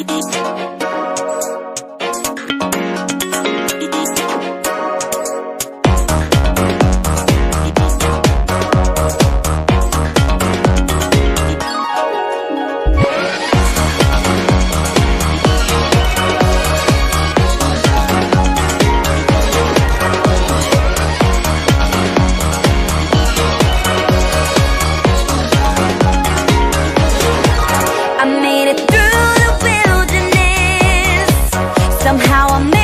I made it through Somehow I'm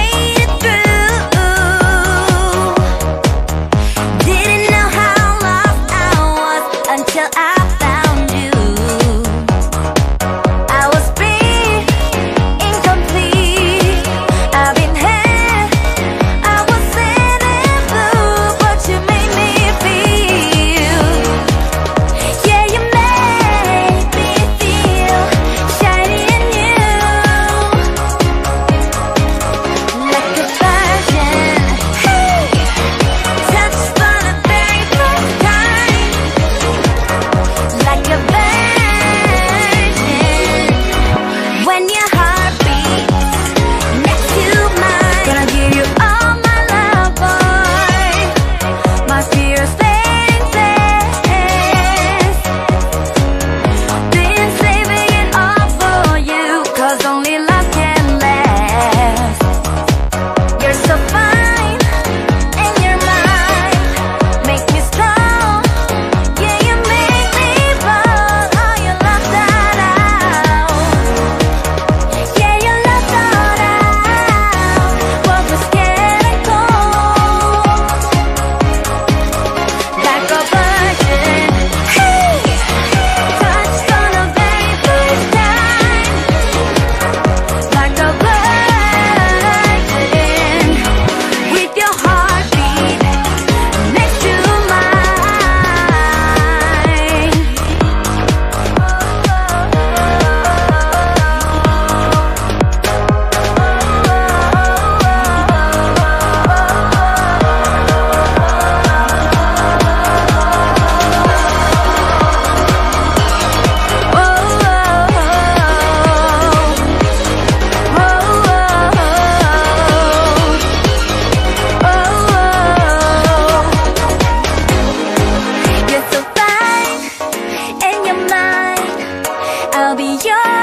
I'll be yours